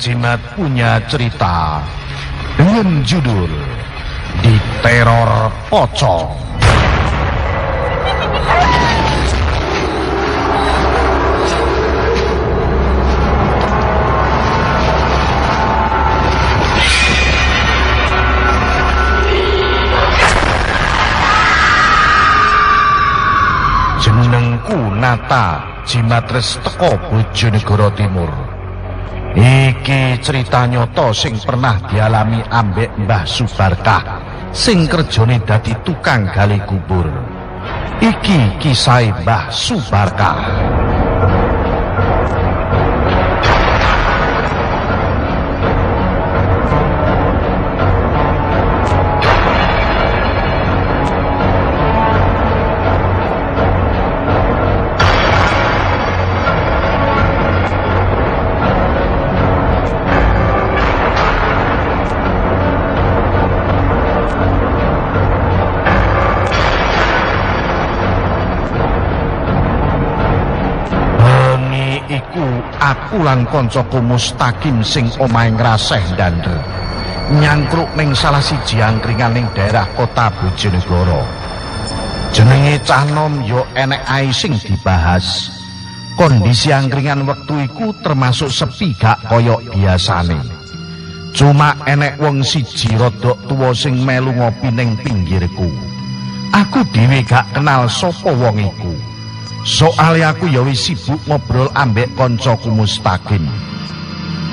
Jimat punya cerita dengan judul Di Teror Pocong. Jenengku Nata Jimatres teko Bojonegoro Timur. Iki cerita nyoto sing pernah dialami ambek Mbah Subarkah sing kerjane dadi tukang gali kubur. Iki kisah Mbah Subarkah. Aku lan kancaku Mustaqim sing omahe ngraseh ndander. Nyangkruk ning salah siji angkringan ning daerah kota Bojonegoro. Jenenge cah nom yo enek ae sing dibahas. Kondisi angkringan wektu iku termasuk sepi gak koyok biasane. Cuma enek wong siji rodok tuwa sing melu ngopi ning pinggirku. Aku dhewe gak kenal sapa wong iku. Soale aku ya wis sibuk ngobrol ambek kancaku Mustaqim.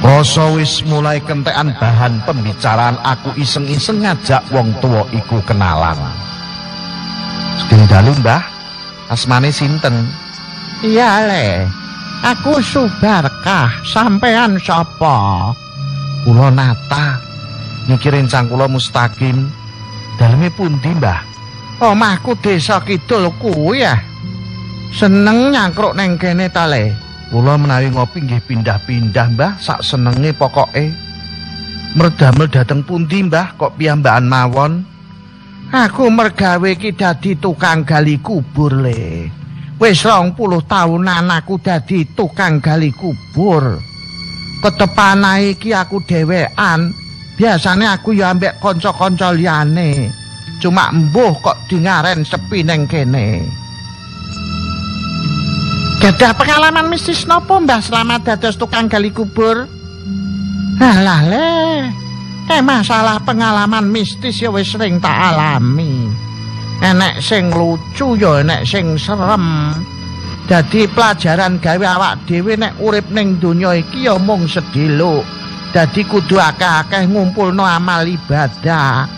Rasa wis mulai kentekan bahan pembicaraan aku iseng-iseng ngajak wong tua iku kenalan. Sing dalu, Mbah. Asmane sinten? Iya le, aku Subarkah, sampean sapa? Kula Nata. Niki rencang kula Mustaqim. Daleme pundi, Mbah? Omahku desa kidul kuwi ya. Seneng nyangkruk neng kene ta le. Kula menawi ngopi nggih pindah-pindah, Mbah, sak senenge pokoke. Merdamel dateng pundi, Mbah, kok piyambakan mawon? Aku mergawe ki dadi tukang gali kubur le. Wis rong puluh tahunan aku dadi tukang gali kubur. Ketepana iki aku dhewean. Biasane aku ya ambek kanca-kanca liyane. Cuma embuh kok dingaren sepi neng kene. Gadah pengalaman mistis nopo Mbah selamat dados tukang gali kubur? Alah le, eh masalah pengalaman mistis ya wis sering tak alami. Enek sing lucu ya enek sing serem. Dadi pelajaran gawe awak dhewe nek urip ning donya iki ya mung sedhiluk. Dadi kudu akeh-akeh ngumpulno amal ibadah.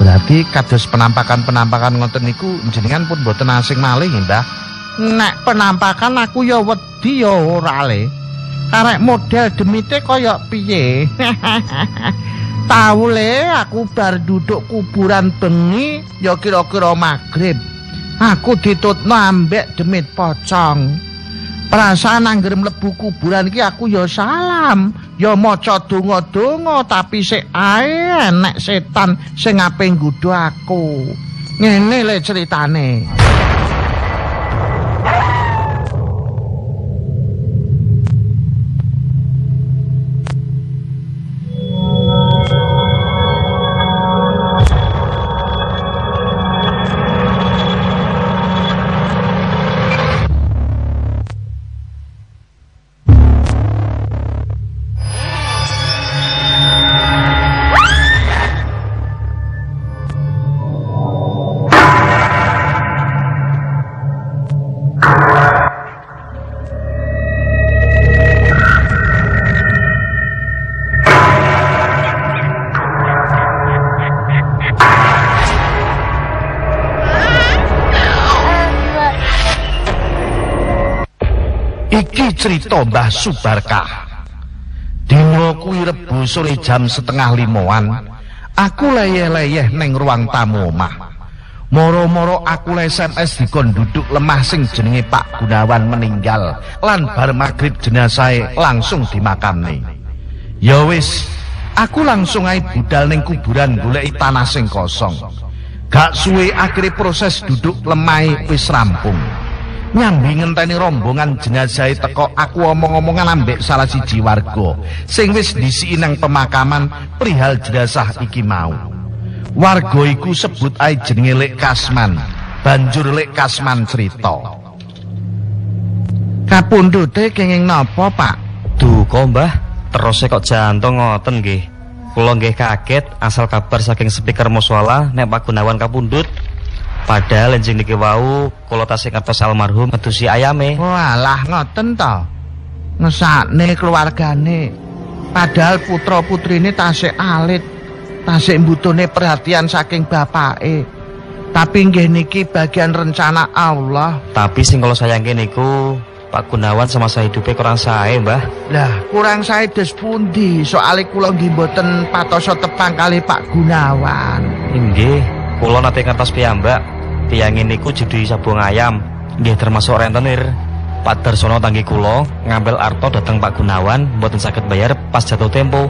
Berarti kados penampakan-penampakan ngoten niku jenengan pun boten asing malih, Mbah. Nek penampakan aku ya wedi ya ora le. Arek model demite kaya piye? Tahu le aku bar duduk kuburan bengi ya kira-kira magrib. Aku ditutno ambek demit pocong. Perasaan angger mlebu kuburan iki aku ya salam, ya maca donga-donga tapi sik ae enek setan sing ape nggodho aku. Ngene le ceritane. Cerita Mbah Subarkah. Dino kuwi Rebo sore jam setengah limoan, aku leyeh-leyeh ning ruang tamu omah. Moro-moro aku le SMS dikon duduk lemah sing jenenge Pak Gunawan meninggal lan bar magrib jenazah langsung dimakamne. Ya wis, aku langsung ae budal ning kuburan goleki tanah sing kosong. Gak suwe akhirnya proses duduk lemah wis rampung. Nyambi ngenteni rombongan jenazah teko aku omong-omongan ambek salah siji warga sing wis disiki nang pemakaman perihal jenazah iki mau. Warga iku sebut ae jenenge Lek Kasman. Banjur Lek Kasman cerita. Kapundhute kenging napa, Pak? Duka, Mbah. Terus kok jantung ngoten nggih. Kula nggih kaget asal kabar saking speaker muswala nek Pak Gunawan kapundhut. Padahal enjing niki wau kula tasih ngertos almarhum ngedusi ayame. Walah ngoten to. Ngesakne keluargane. Padahal putra-putrine tasih alit. Tasih mbutune perhatian saking bapake. Tapi nggih niki bagian rencana Allah. Tapi sing kula sayangke niku Pak Gunawan semasa hidupnya kurang sae, Mbah. Lah, kurang sae des pundi? Soale kula nggih mboten patoso tepang kali Pak Gunawan. Nggih, kula nate ngertos piyambak. Tiyang niku judi sabung ayam. Nggih termasuk rentenir. Pak Darsono tanggi kula ngambil arto datang Pak Gunawan mboten saged bayar pas jatuh tempo.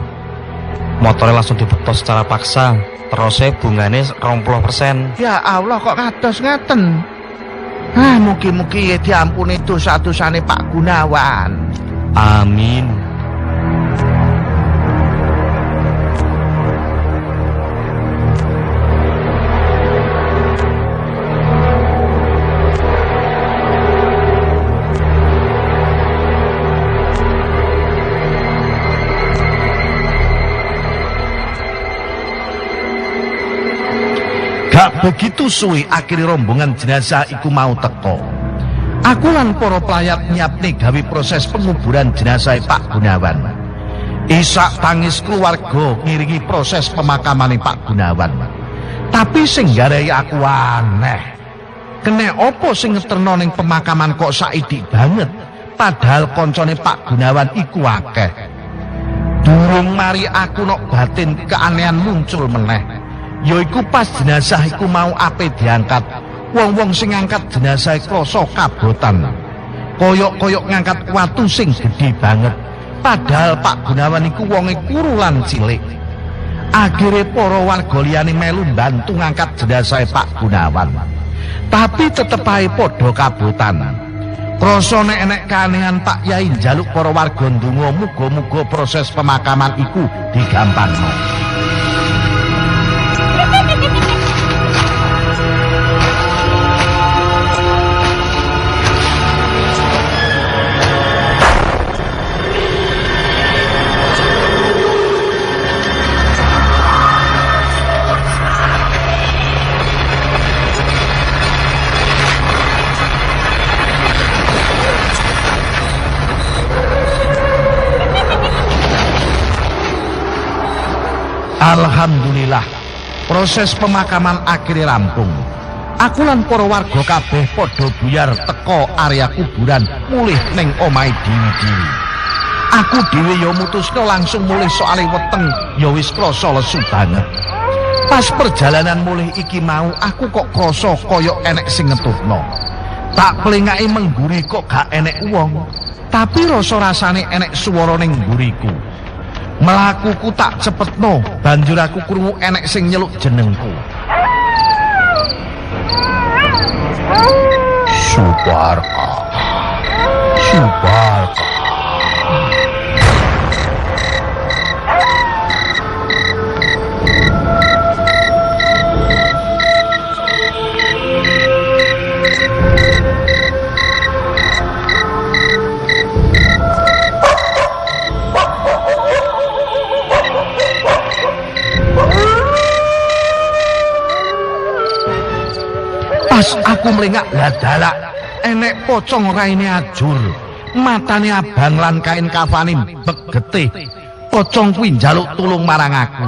Motornya langsung dibetos secara paksa. Terusnya bunganya 20%. Ya Allah kok kados ngaten. Ah, mugi-mugi diampuni dosa-dosane Pak Gunawan. Amin. Begitu suwi akhiri rombongan jenazah iku mau teko. Aku lan para pelayat nyiapne gawe proses penguburan jenazah Pak Gunawan. Isak tangis keluarga ngiringi proses pemakaman Pak Gunawan. Tapi sing aku aneh. Kene opo sing ngeterno ning pemakaman kok saidik banget. Padahal koncone Pak Gunawan iku akeh. Durung mari aku nok batin keanehan muncul meneh. Yaiku pas jenazah iku mau ape diangkat. Wong-wong sing ngangkat jenazah krasa kabotan. Koyok-koyok ngangkat watu sing gedhe banget. Padahal Pak Gunawan iku wonge kurulan cilik. Akhire para warga liyane melu bantu ngangkat jenazah Pak Gunawan. Tapi tetep ae padha kabotan. Krasa nek enek kanehan Pak Yai njaluk para warga ndonga muga-muga proses pemakaman iku digampangno proses pemakaman akhirnya rampung. Aku lan para warga kabeh padha buyar teko area kuburan mulih ning omahe dewi-dewi. Aku dhewe ya mutuske langsung mulih soalé weteng ya wis krasa lesu banget. Pas perjalanan mulih iki mau aku kok krasa kaya enek sing ngetutno. Tak plengake mengguri kok gak enek wong. Tapi rasa-rasane enek swara ning ngguriku. Melakuku tak cepetno, banjur aku krungu enek sing nyeluk jenengku. Subarka. Subarka. Aku melengak ladala enek pocong raine ajur. Matane abang lan kain kafani begete. Pocong kuwi njaluk tulung marang aku.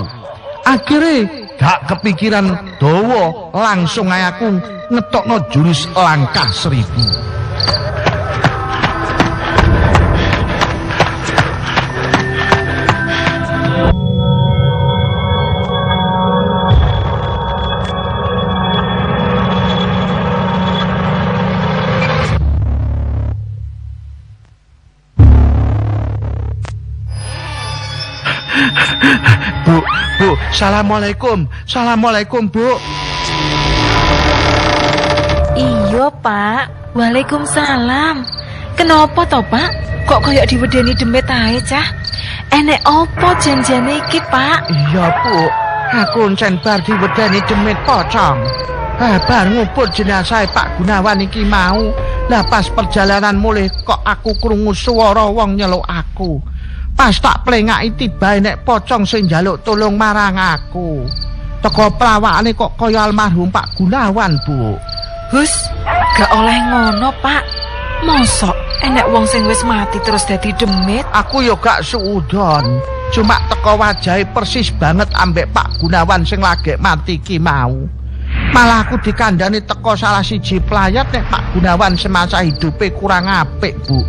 Akhire gak kepikiran dawa langsung ae aku ngetokno jurus langkah seribu. Bu, Bu, Assalamualaikum. Assalamualaikum, Bu. Iya, Pak. Waalaikumsalam. Kenapa to, Pak? Kok koyo diwedeni demit ae, Cah? Enek opo janjane iki, Pak? Iya, Bu. Aku encen bar diwedeni demit pocong. Ah, bar ngubur jenazah Pak Gunawan iki mau. Lah pas perjalanan mulih kok aku krungu swara wong nyeluk aku. Pas tak plengaki tiba nek pocong sing njaluk tolong marang aku. Teko prawakane kok kaya almarhum Pak Gunawan, Bu. Hus, gak oleh ngono, Pak. Mosok enek wong sing wis mati terus dadi demit? Aku yo gak suudon. Cuma teko wajahe persis banget ambek Pak Gunawan sing lagi mati ki mau. Malah aku dikandani teko salah siji pelayat nek Pak Gunawan semasa hidupe kurang apik, Bu.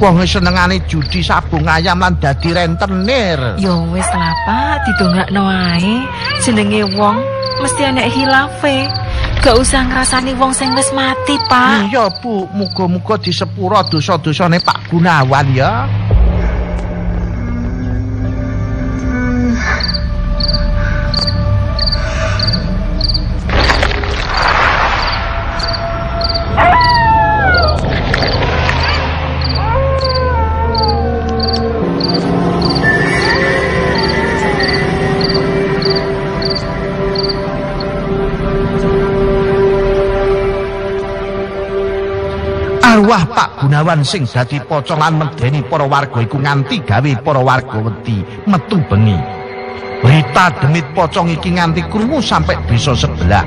Wong senengane judi sabung ayam lan dadi rentenir. Yo wis lah, Pak, didongakno ae. Jenenge wong mesti enek hilafe. Gak usah ngrasani wong sing wis mati, Pak. Iya, Bu, muga-muga disepuro dosa-dosane Pak Gunawan ya. Arwah Pak Gunawan sing dadi pocong lan medeni para warga iku nganti gawe para warga wedi metu bengi. Berita demit pocong iki nganti krungu sampai desa sebelah.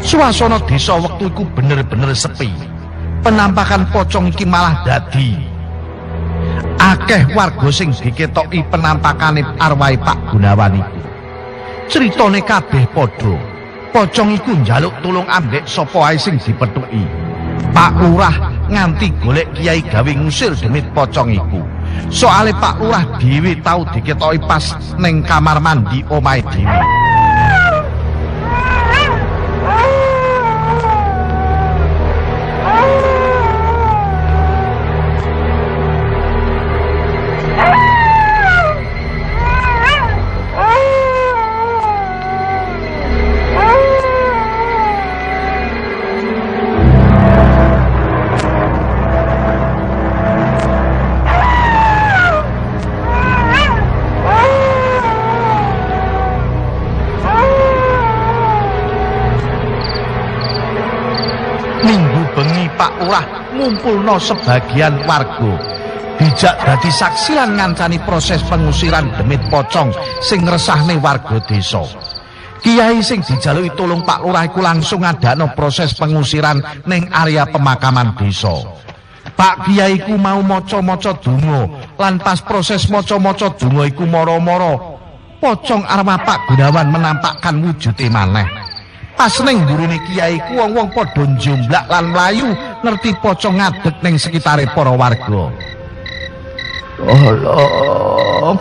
Suasana desa wektu iku bener-bener sepi. Penampakan pocong iki malah dadi akeh warga sing diketoki penampakane arwah Pak Gunawan iku. Critane kabeh padha. Pocong iku njaluk tulung ambek sapa ae sing dipethuki. Pak Lurah nganti golek kiai gawe ngusir demit pocong iku. Soale Pak Lurah dhewe tau diketoki pas ning kamar mandi omahe dhewe. Lurah ngumpulno sebagian warga. Dijak dadi saksi lan ngancani proses pengusiran demit pocong sing ngresahne warga desa. Kiai sing dijaluki tolong Pak Lurah iku langsung ngadakno proses pengusiran ning area pemakaman desa. Pak Kiai ku mau maca-maca donga lan pas proses maca-maca donga iku mara-mara pocong arwah Pak Gunawan menampakkan wujude maneh. Pas ning gurune kiai ku wong-wong padha njomblak lan mlayu ngerti pocong ngadeg ning sekitare para warga. Tolong.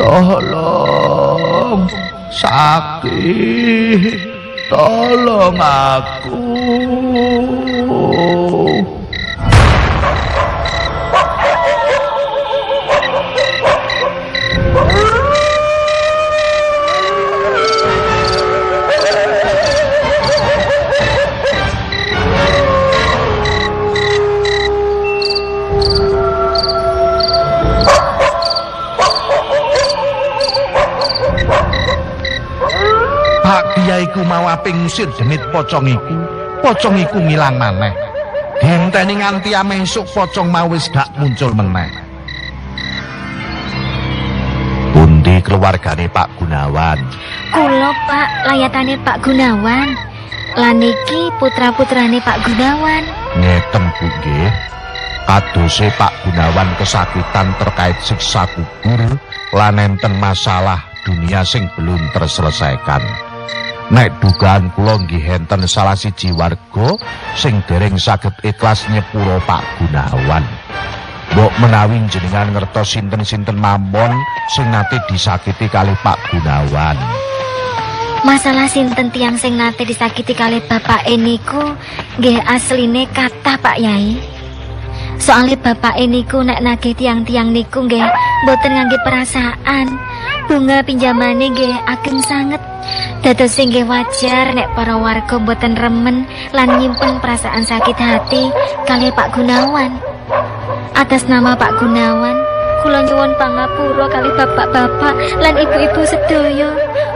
Tolong. Sakit. Tolong aku. Pak Kiai ku mau ape ngusir demit pocong iku, pocong iku ngilang maneh. Dinteni nganti ame esuk pocong mau wis gak muncul meneh. Pundi keluargane Pak Gunawan? Kulo Pak, layatane Pak Gunawan. Lan iki putra-putrane Pak Gunawan. Ngeten Bu nggih. Kadose Pak Gunawan kesakitan terkait siksa kubur lan enten masalah dunia sing belum terselesaikan. Nek dugaan kula nggih enten salah siji warga sing dereng saged ikhlas nyepuro Pak Gunawan. Mbok menawi jenengan ngertos sinten-sinten mambon sing nate disakiti kali Pak Gunawan. Masalah sinten tiang sing nate disakiti kali bapak niku nggih asline kata Pak Yai. Soale bapak niku nek nagih tiang-tiang niku nggih boten ngangge perasaan. Bunga pinjamane nggih ageng sanget. Dados sing wajar nek para warga boten remen lan nyimpen perasaan sakit hati kali Pak Gunawan. Atas nama Pak Gunawan, kula nyuwun pangapura kali bapak-bapak lan ibu-ibu sedaya.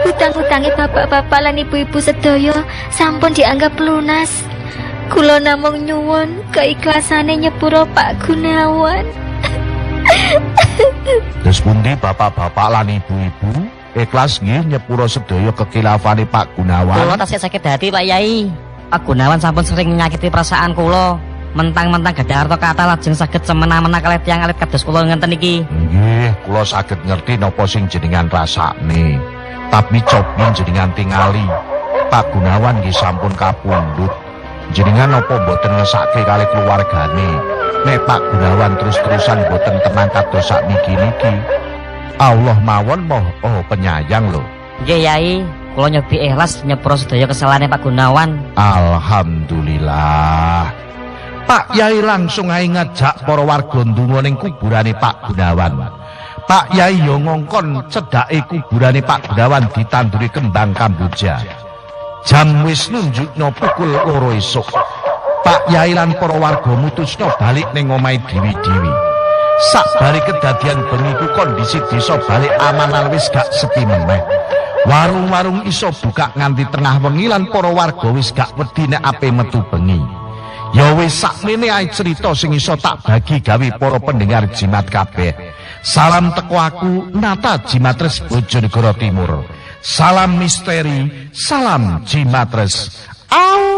Hutang-hutange bapak-bapak lan ibu-ibu sedaya sampun dianggap lunas. Kula namung nyuwun keiklasane nyepuro Pak Gunawan. Terus pundi bapak-bapak lan ibu-ibu ikhlas nggih nyepuro sedaya kekilafane Pak Kula Gunawan. tasih sakit hati Pak Yai. Pak Gunawan sampun sering menyakiti perasaan kula. Mentang-mentang gadah harta kata lajeng saged semena-mena kalih tiyang alit kados kula ngenten iki. Nggih, kula saged ngerti napa sing jenengan rasane. Tapi cobi jenengan tingali. Pak Gunawan nggih sampun kapundhut. Jenengan napa mboten ngesake kali keluargane. Nek Pak Gunawan terus-terusan mboten tenang kados sakniki-niki. Allah mawon moh oh penyayang lho. Nggih Yai, kula nyobi ikhlas nyepuro sedaya kesalahane Pak Gunawan. Alhamdulillah. Pak Yai langsung ae ngajak para warga ndonga ning kuburane Pak Gunawan. Pak Yai yo ngongkon cedhake kuburane Pak Gunawan ditanduri kembang kamboja. Jam wis nunjukno pukul loro esuk. Pak Yai lan para warga mutusno balik ning omahe dewi-dewi. Sakbari kedadian bengi kondisi desa balik aman lan wis gak sepi meneh. Warung-warung iso buka nganti tengah wengi lan para warga wis gak wedi nek ape metu bengi. Ya wis sakmene ae cerita sing iso tak bagi gawe para pendengar jimat kabeh. Salam teko aku Nata Jimatres Bojonegoro Timur. Salam misteri, salam Jimatres. Au